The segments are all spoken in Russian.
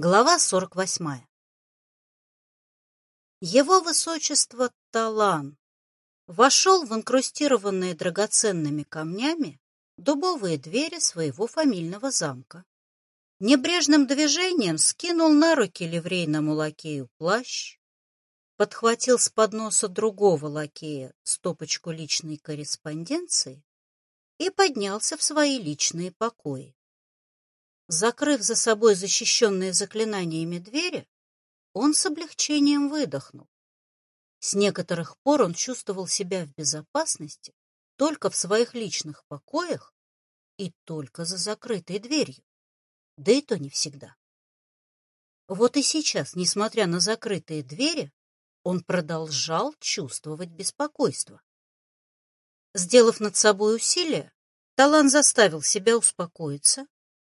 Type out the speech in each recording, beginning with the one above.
Глава 48. Его высочество Талан вошел в инкрустированные драгоценными камнями дубовые двери своего фамильного замка. Небрежным движением скинул на руки ливрейному лакею плащ, подхватил с подноса другого лакея стопочку личной корреспонденции и поднялся в свои личные покои. Закрыв за собой защищенные заклинаниями двери, он с облегчением выдохнул. С некоторых пор он чувствовал себя в безопасности только в своих личных покоях и только за закрытой дверью, да и то не всегда. Вот и сейчас, несмотря на закрытые двери, он продолжал чувствовать беспокойство. Сделав над собой усилие, Талан заставил себя успокоиться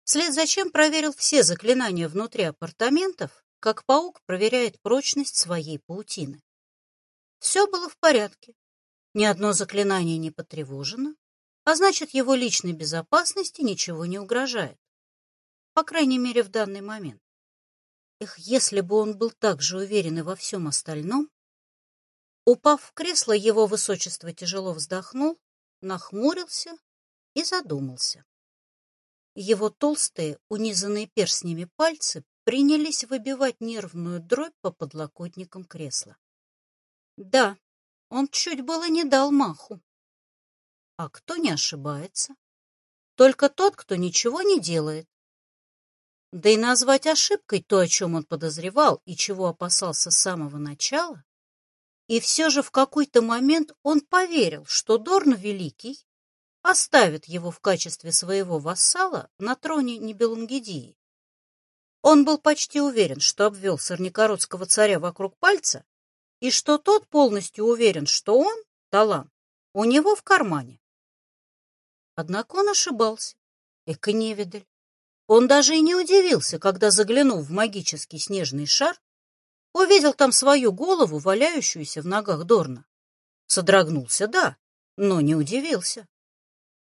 Вслед за чем проверил все заклинания внутри апартаментов, как паук проверяет прочность своей паутины. Все было в порядке. Ни одно заклинание не потревожено, а значит, его личной безопасности ничего не угрожает. По крайней мере, в данный момент. Эх, если бы он был так же уверен и во всем остальном. Упав в кресло, его высочество тяжело вздохнул, нахмурился и задумался. Его толстые, унизанные перстнями пальцы принялись выбивать нервную дробь по подлокотникам кресла. Да, он чуть было не дал маху. А кто не ошибается? Только тот, кто ничего не делает. Да и назвать ошибкой то, о чем он подозревал и чего опасался с самого начала, и все же в какой-то момент он поверил, что Дорн Великий оставит его в качестве своего вассала на троне Нибелунгидии. Он был почти уверен, что обвел сорнякородского царя вокруг пальца, и что тот полностью уверен, что он, Талан, у него в кармане. Однако он ошибался. Эка невидаль. Он даже и не удивился, когда, заглянув в магический снежный шар, увидел там свою голову, валяющуюся в ногах Дорна. Содрогнулся, да, но не удивился.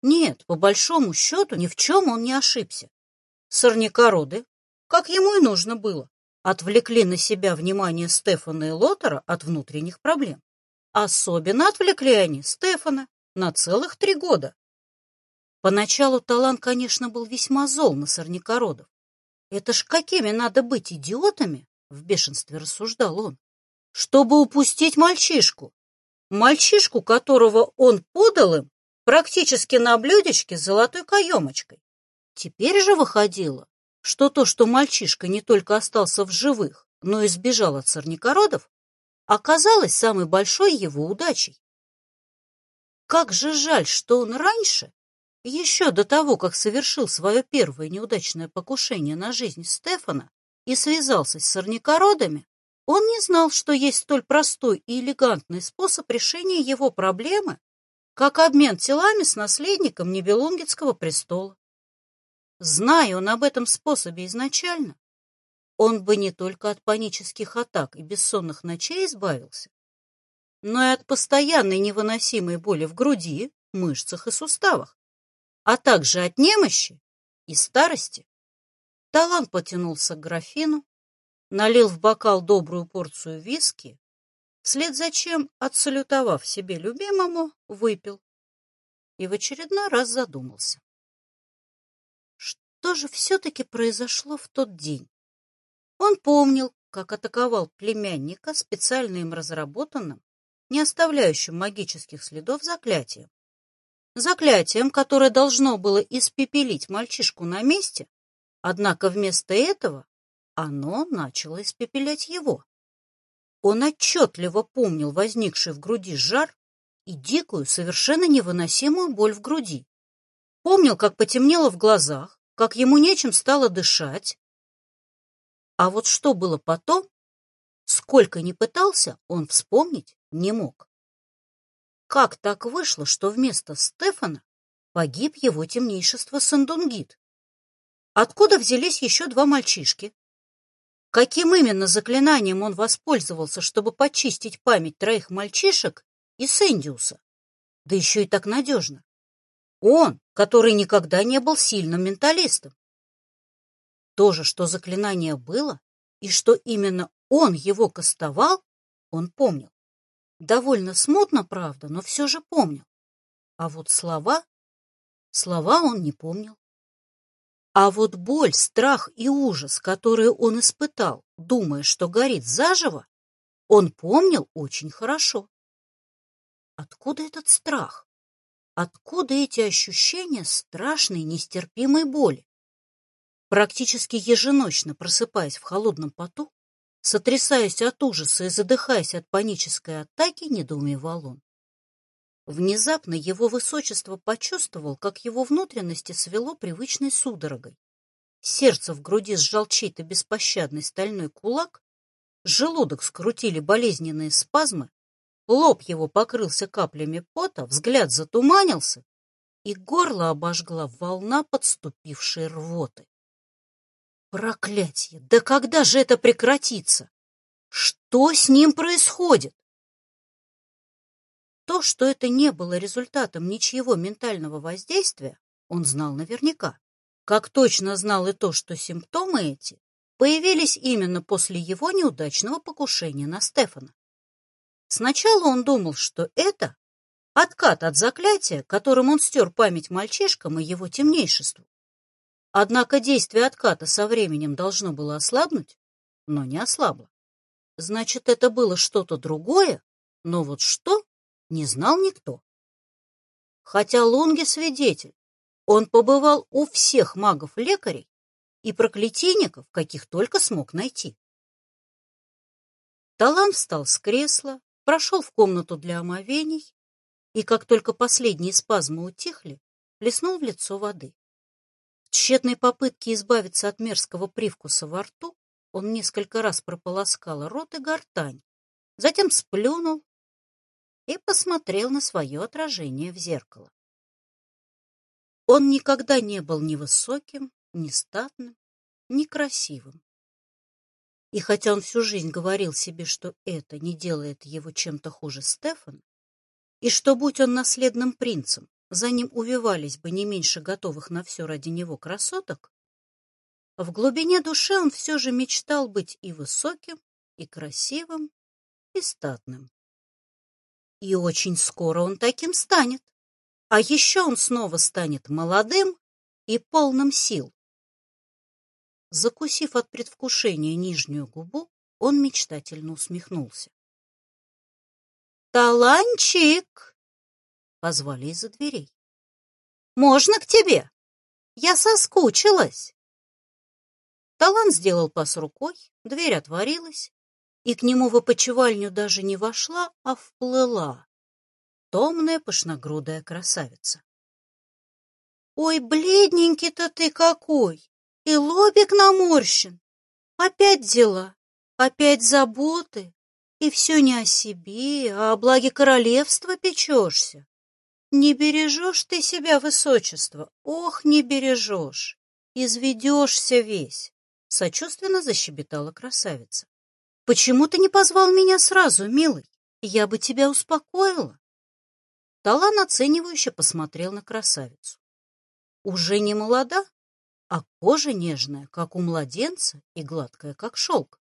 Нет, по большому счету, ни в чем он не ошибся. Сорнякороды, как ему и нужно было, отвлекли на себя внимание Стефана и Лотера от внутренних проблем. Особенно отвлекли они Стефана на целых три года. Поначалу Талан, конечно, был весьма зол на сорнякородов. Это ж какими надо быть идиотами, в бешенстве рассуждал он, чтобы упустить мальчишку. Мальчишку, которого он подал им практически на блюдечке с золотой каемочкой. Теперь же выходило, что то, что мальчишка не только остался в живых, но и сбежал от сорнякородов, оказалось самой большой его удачей. Как же жаль, что он раньше, еще до того, как совершил свое первое неудачное покушение на жизнь Стефана и связался с сорнякородами, он не знал, что есть столь простой и элегантный способ решения его проблемы как обмен телами с наследником Нибелунгетского престола. Зная он об этом способе изначально, он бы не только от панических атак и бессонных ночей избавился, но и от постоянной невыносимой боли в груди, мышцах и суставах, а также от немощи и старости. Талан потянулся к графину, налил в бокал добрую порцию виски вслед за чем, отсалютовав себе любимому, выпил и в очередной раз задумался. Что же все-таки произошло в тот день? Он помнил, как атаковал племянника специально им разработанным, не оставляющим магических следов заклятием. Заклятием, которое должно было испепелить мальчишку на месте, однако вместо этого оно начало испепелять его. Он отчетливо помнил возникший в груди жар и дикую, совершенно невыносимую боль в груди. Помнил, как потемнело в глазах, как ему нечем стало дышать. А вот что было потом, сколько ни пытался, он вспомнить не мог. Как так вышло, что вместо Стефана погиб его темнейшество Сандунгит? Откуда взялись еще два мальчишки, Каким именно заклинанием он воспользовался, чтобы почистить память троих мальчишек и Сэндиуса? Да еще и так надежно. Он, который никогда не был сильным менталистом. то же, что заклинание было, и что именно он его кастовал, он помнил. Довольно смутно, правда, но все же помнил. А вот слова... Слова он не помнил. А вот боль, страх и ужас, которые он испытал, думая, что горит заживо, он помнил очень хорошо. Откуда этот страх? Откуда эти ощущения страшной, нестерпимой боли? Практически еженочно просыпаясь в холодном поту, сотрясаясь от ужаса и задыхаясь от панической атаки, недоумевал он. Внезапно его высочество почувствовал, как его внутренности свело привычной судорогой. Сердце в груди сжал чей-то беспощадный стальной кулак, желудок скрутили болезненные спазмы, лоб его покрылся каплями пота, взгляд затуманился, и горло обожгла волна подступившей рвоты. Проклятье! Да когда же это прекратится? Что с ним происходит? То, что это не было результатом ничьего ментального воздействия, он знал наверняка. Как точно знал и то, что симптомы эти появились именно после его неудачного покушения на Стефана. Сначала он думал, что это откат от заклятия, которым он стер память мальчишкам и его темнейшеству. Однако действие отката со временем должно было ослабнуть, но не ослабло. Значит, это было что-то другое, но вот что, не знал никто. Хотя Лунге свидетель, он побывал у всех магов-лекарей и проклятийников, каких только смог найти. Талан встал с кресла, прошел в комнату для омовений и, как только последние спазмы утихли, плеснул в лицо воды. В тщетной попытке избавиться от мерзкого привкуса во рту он несколько раз прополоскал рот и гортань, затем сплюнул и посмотрел на свое отражение в зеркало. Он никогда не был ни высоким, ни статным, ни красивым. И хотя он всю жизнь говорил себе, что это не делает его чем-то хуже Стефана, и что, будь он наследным принцем, за ним увивались бы не меньше готовых на все ради него красоток, в глубине души он все же мечтал быть и высоким, и красивым, и статным. И очень скоро он таким станет. А еще он снова станет молодым и полным сил. Закусив от предвкушения нижнюю губу, он мечтательно усмехнулся. «Таланчик!» — позвали из-за дверей. «Можно к тебе? Я соскучилась!» Талант сделал пас рукой, дверь отворилась, и к нему в опочивальню даже не вошла, а вплыла. Томная пышногрудая красавица. «Ой, бледненький-то ты какой! И лобик наморщен! Опять дела, опять заботы, и все не о себе, а о благе королевства печешься. Не бережешь ты себя, высочество, ох, не бережешь, изведешься весь!» Сочувственно защебетала красавица. Почему ты не позвал меня сразу, милый? Я бы тебя успокоила. Талан оценивающе посмотрел на красавицу. Уже не молода, а кожа нежная, как у младенца, и гладкая, как шелк.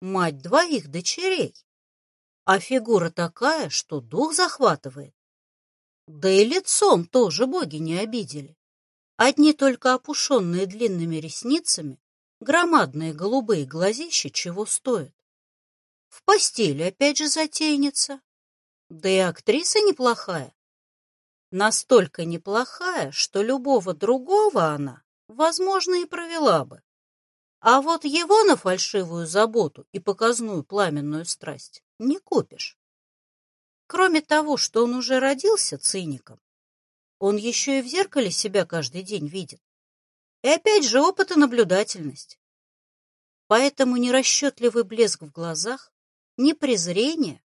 Мать двоих дочерей. А фигура такая, что дух захватывает. Да и лицом тоже боги не обидели. Одни только опушенные длинными ресницами Громадные голубые глазища чего стоят. В постели опять же затейница. Да и актриса неплохая. Настолько неплохая, что любого другого она, возможно, и провела бы. А вот его на фальшивую заботу и показную пламенную страсть не купишь. Кроме того, что он уже родился циником, он еще и в зеркале себя каждый день видит. И опять же опыт и наблюдательность. Поэтому нерасчетливый блеск в глазах, ни презрение,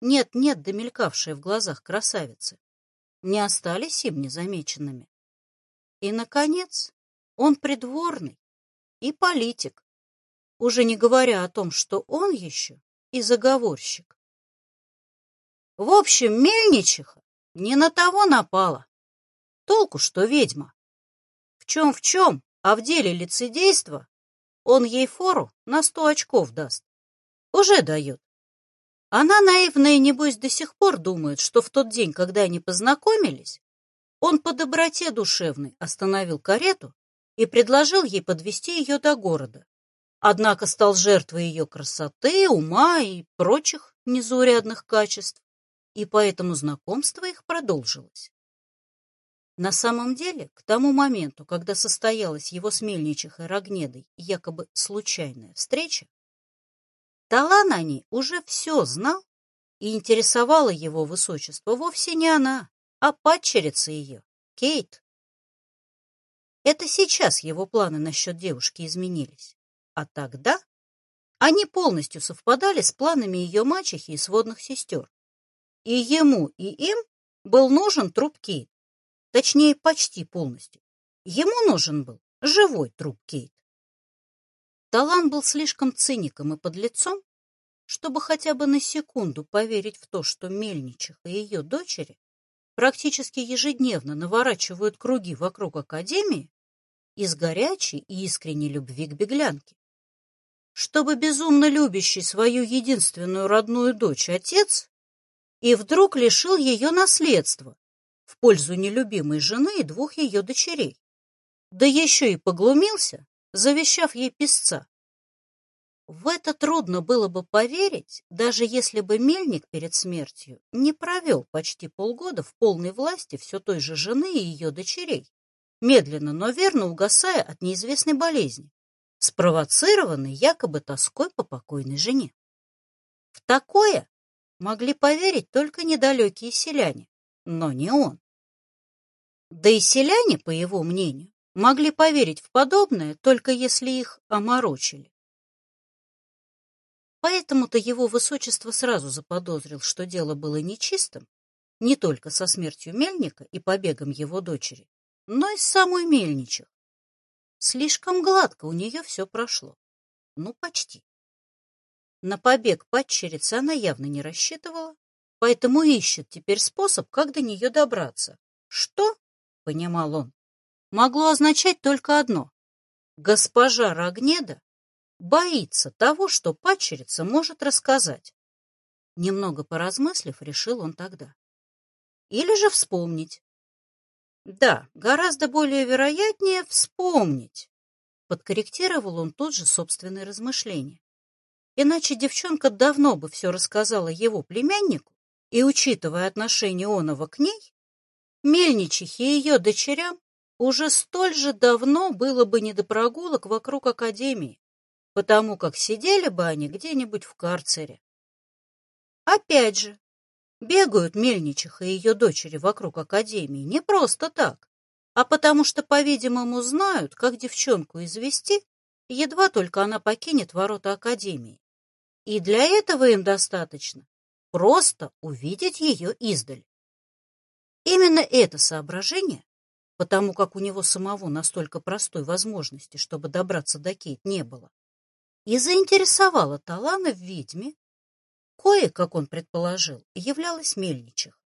нет-нет, домелькавшее в глазах красавицы, не остались им незамеченными. И, наконец, он придворный и политик, уже не говоря о том, что он еще и заговорщик. В общем, мельничиха не на того напала. Толку, что ведьма. В чем-в чем, а в деле лицедейства он ей фору на сто очков даст. Уже дает. Она, наивная, небось, до сих пор думает, что в тот день, когда они познакомились, он по доброте душевной остановил карету и предложил ей подвести ее до города. Однако стал жертвой ее красоты, ума и прочих незаурядных качеств, и поэтому знакомство их продолжилось. На самом деле, к тому моменту, когда состоялась его с Мельничихой Рогнедой якобы случайная встреча, Талан о ней уже все знал, и интересовало его высочество вовсе не она, а падчерица ее, Кейт. Это сейчас его планы насчет девушки изменились, а тогда они полностью совпадали с планами ее мачехи и сводных сестер. И ему, и им был нужен труп Кейт. Точнее, почти полностью. Ему нужен был живой труп Кейт. Талан был слишком циником и подлецом, чтобы хотя бы на секунду поверить в то, что Мельничих и ее дочери практически ежедневно наворачивают круги вокруг Академии из горячей и искренней любви к беглянке. Чтобы безумно любящий свою единственную родную дочь отец и вдруг лишил ее наследства, пользу нелюбимой жены и двух ее дочерей. Да еще и поглумился, завещав ей песца. В это трудно было бы поверить, даже если бы Мельник перед смертью не провел почти полгода в полной власти все той же жены и ее дочерей, медленно, но верно угасая от неизвестной болезни, спровоцированной якобы тоской по покойной жене. В такое могли поверить только недалекие селяне, но не он. Да и селяне, по его мнению, могли поверить в подобное, только если их оморочили. Поэтому-то его высочество сразу заподозрил, что дело было нечистым, не только со смертью Мельника и побегом его дочери, но и с самой Мельничих. Слишком гладко у нее все прошло. Ну, почти. На побег падчерицы она явно не рассчитывала, поэтому ищет теперь способ, как до нее добраться. Что, понимал он, могло означать только одно. Госпожа Рогнеда боится того, что падчерица может рассказать. Немного поразмыслив, решил он тогда. Или же вспомнить. Да, гораздо более вероятнее вспомнить. Подкорректировал он тут же собственные размышления. Иначе девчонка давно бы все рассказала его племяннику, и, учитывая отношение Онова к ней, Мельничихе и ее дочерям уже столь же давно было бы не до прогулок вокруг Академии, потому как сидели бы они где-нибудь в карцере. Опять же, бегают Мельничиха и ее дочери вокруг Академии не просто так, а потому что, по-видимому, знают, как девчонку извести, едва только она покинет ворота Академии. И для этого им достаточно просто увидеть ее издаль. Именно это соображение, потому как у него самого настолько простой возможности, чтобы добраться до Кейт, не было, и заинтересовало Талана в ведьме, кое, как он предположил, являлась Мельничих.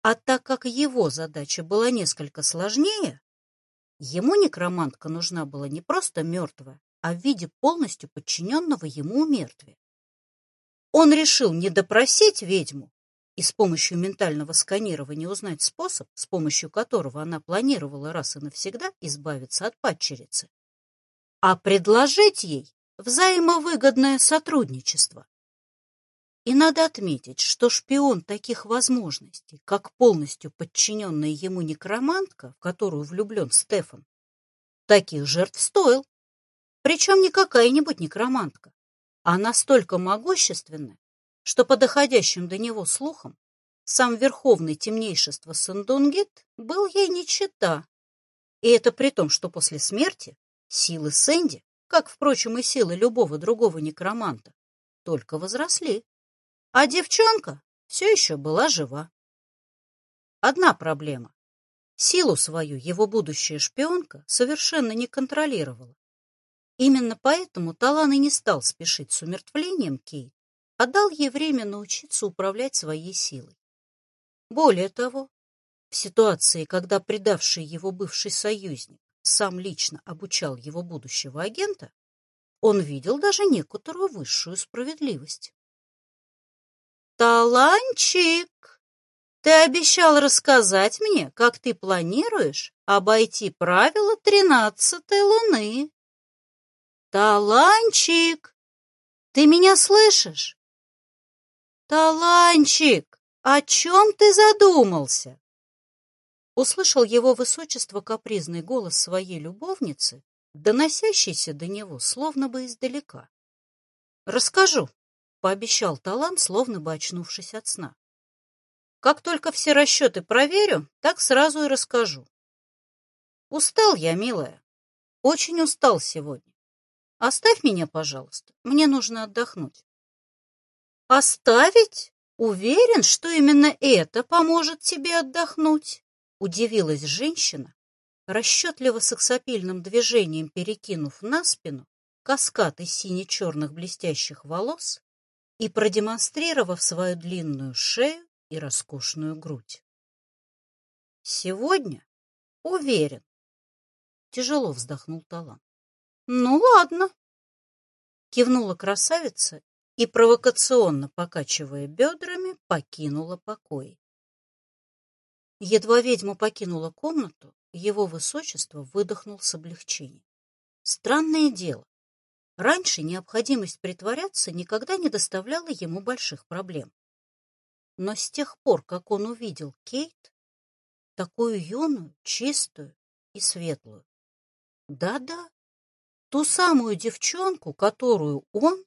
А так как его задача была несколько сложнее, ему некромантка нужна была не просто мертвая, а в виде полностью подчиненного ему мертвия. Он решил не допросить ведьму и с помощью ментального сканирования узнать способ, с помощью которого она планировала раз и навсегда избавиться от падчерицы, а предложить ей взаимовыгодное сотрудничество. И надо отметить, что шпион таких возможностей, как полностью подчиненная ему некромантка, в которую влюблен Стефан, таких жертв стоил. Причем не какая-нибудь некромантка, а настолько могущественны, что по доходящим до него слухам сам верховный темнейшество Сандунгит был ей не чета. И это при том, что после смерти силы Сэнди, как, впрочем, и силы любого другого некроманта, только возросли. А девчонка все еще была жива. Одна проблема. Силу свою его будущая шпионка совершенно не контролировала. Именно поэтому Талан и не стал спешить с умертвлением Кейт, а дал ей время научиться управлять своей силой. Более того, в ситуации, когда предавший его бывший союзник сам лично обучал его будущего агента, он видел даже некоторую высшую справедливость. «Таланчик, ты обещал рассказать мне, как ты планируешь обойти правила тринадцатой луны. Таланчик, ты меня слышишь? Таланчик, о чем ты задумался? Услышал его высочество капризный голос своей любовницы, доносящийся до него словно бы издалека. «Расскажу», — пообещал Талан, словно бы очнувшись от сна. «Как только все расчеты проверю, так сразу и расскажу. Устал я, милая, очень устал сегодня. Оставь меня, пожалуйста, мне нужно отдохнуть». «Оставить? Уверен, что именно это поможет тебе отдохнуть?» Удивилась женщина, расчетливо сексапильным движением перекинув на спину каскад из сине-черных блестящих волос и продемонстрировав свою длинную шею и роскошную грудь. «Сегодня уверен», — тяжело вздохнул Талан. «Ну, ладно», — кивнула красавица и, провокационно покачивая бедрами, покинула покой. Едва ведьма покинула комнату, его высочество выдохнул с облегчением. Странное дело. Раньше необходимость притворяться никогда не доставляла ему больших проблем. Но с тех пор, как он увидел Кейт, такую юную, чистую и светлую, да-да, ту самую девчонку, которую он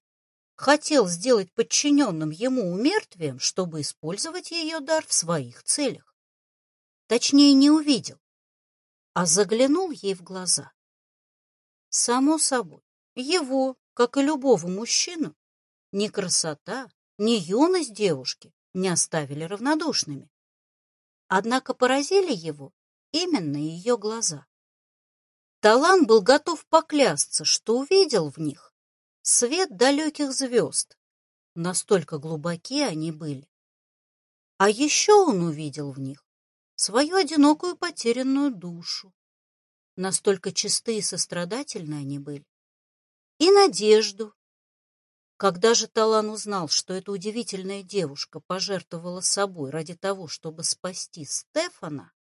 хотел сделать подчиненным ему умертвием, чтобы использовать ее дар в своих целях точнее не увидел, а заглянул ей в глаза. Само собой, его, как и любого мужчину, ни красота, ни юность девушки не оставили равнодушными. Однако поразили его именно ее глаза. Талан был готов поклясться, что увидел в них свет далеких звезд. Настолько глубоки они были. А еще он увидел в них свою одинокую потерянную душу. Настолько чисты и сострадательны они были. И надежду. Когда же Талан узнал, что эта удивительная девушка пожертвовала собой ради того, чтобы спасти Стефана,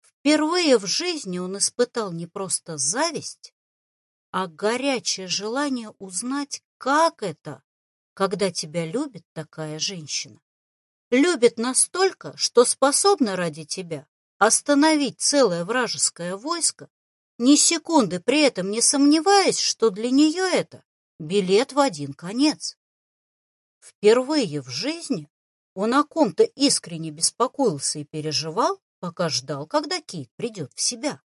впервые в жизни он испытал не просто зависть, а горячее желание узнать, как это, когда тебя любит такая женщина любит настолько, что способна ради тебя остановить целое вражеское войско, ни секунды при этом не сомневаясь, что для нее это билет в один конец. Впервые в жизни он о ком-то искренне беспокоился и переживал, пока ждал, когда Кит придет в себя.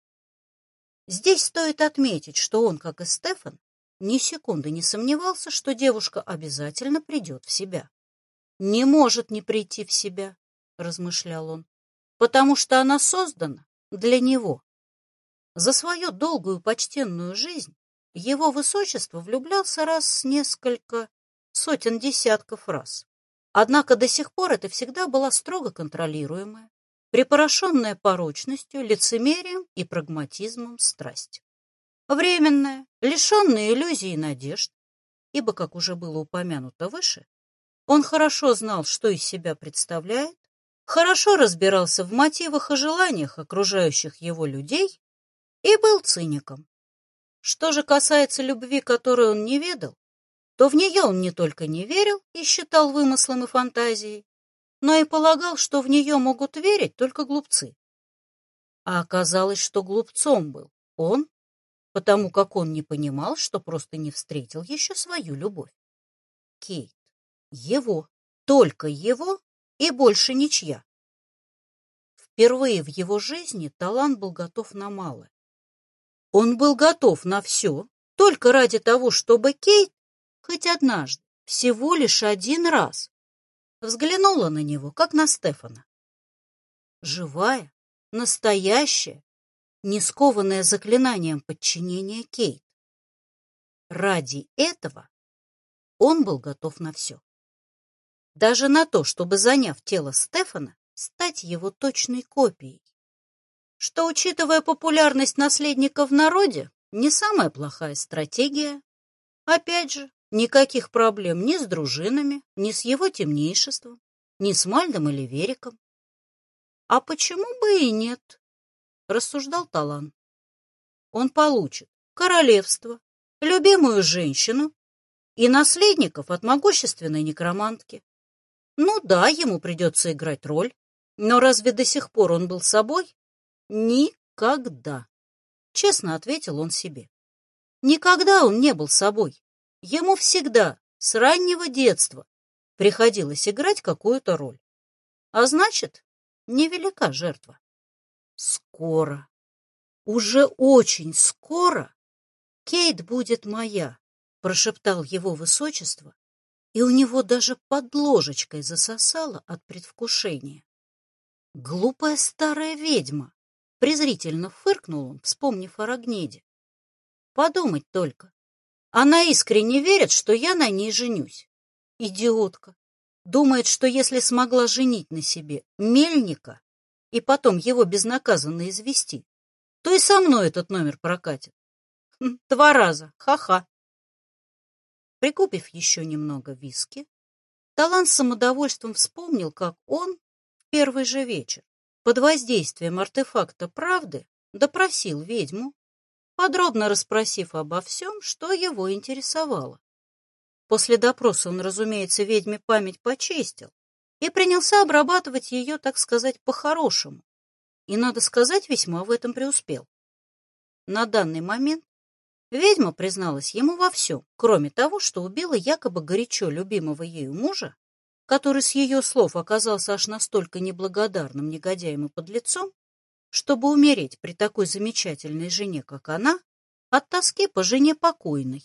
Здесь стоит отметить, что он, как и Стефан, ни секунды не сомневался, что девушка обязательно придет в себя не может не прийти в себя, размышлял он, потому что она создана для него. За свою долгую почтенную жизнь его высочество влюблялся раз несколько сотен десятков раз. Однако до сих пор это всегда была строго контролируемая, припорошенная порочностью, лицемерием и прагматизмом страсть. Временная, лишенная иллюзий и надежд, ибо, как уже было упомянуто выше, он хорошо знал, что из себя представляет, хорошо разбирался в мотивах и желаниях окружающих его людей и был циником. Что же касается любви, которую он не ведал, то в нее он не только не верил и считал вымыслом и фантазией, но и полагал, что в нее могут верить только глупцы. А оказалось, что глупцом был он, потому как он не понимал, что просто не встретил еще свою любовь. Кейт. Его, только его и больше ничья. Впервые в его жизни талант был готов на малое. Он был готов на все, только ради того, чтобы Кейт хоть однажды, всего лишь один раз, взглянула на него, как на Стефана. Живая, настоящая, не скованная заклинанием подчинения Кейт. Ради этого он был готов на все. Даже на то, чтобы, заняв тело Стефана, стать его точной копией. что, учитывая популярность наследника в народе, не самая плохая стратегия. Опять же, никаких проблем ни с дружинами, ни с его темнейшеством, ни с Мальдом или Вериком. А почему бы и нет? Рассуждал Талан. Он получит королевство, любимую женщину и наследников от могущественной некромантки. Ну да, ему придется играть роль, но разве до сих пор он был собой? Никогда. Честно ответил он себе. Никогда он не был собой. Ему всегда, с раннего детства, приходилось играть какую-то роль. А значит, невелика жертва. Скоро, уже очень скоро Кейт будет моя, прошептал его высочество, и у него даже под ложечкой засосало от предвкушения. Глупая старая ведьма, презрительно фыркнул он, вспомнив о Рогнеде. Подумать только. Она искренне верит, что я на ней женюсь. Идиотка. Думает, что если смогла женить на себе мельника и потом его безнаказанно извести, то и со мной этот номер прокатит. Хм, два раза. Ха-ха. Прикупив еще немного виски, Талан с самодовольством вспомнил, как он в первый же вечер под воздействием артефакта правды допросил ведьму, подробно расспросив обо всем, что его интересовало. После допроса он, разумеется, ведьме память почистил и принялся обрабатывать ее, так сказать, по-хорошему. И, надо сказать, весьма в этом преуспел. На данный момент Ведьма призналась ему во всем, кроме того, что убила якобы горячо любимого ею мужа, который с ее слов оказался аж настолько неблагодарным негодяем и подлецом, чтобы умереть при такой замечательной жене, как она, от тоски по жене покойной.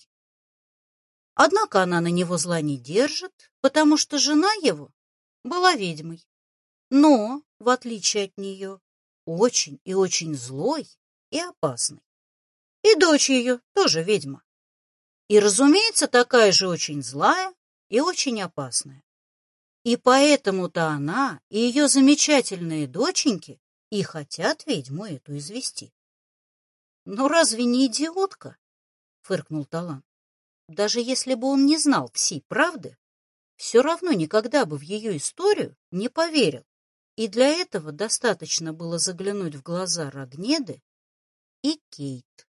Однако она на него зла не держит, потому что жена его была ведьмой. Но, в отличие от нее, очень и очень злой и опасной. И дочь ее тоже ведьма. И, разумеется, такая же очень злая и очень опасная. И поэтому-то она и ее замечательные доченьки и хотят ведьму эту извести. «Ну разве не идиотка?» — фыркнул Талан. «Даже если бы он не знал всей правды, все равно никогда бы в ее историю не поверил. И для этого достаточно было заглянуть в глаза Рогнеды и Кейт.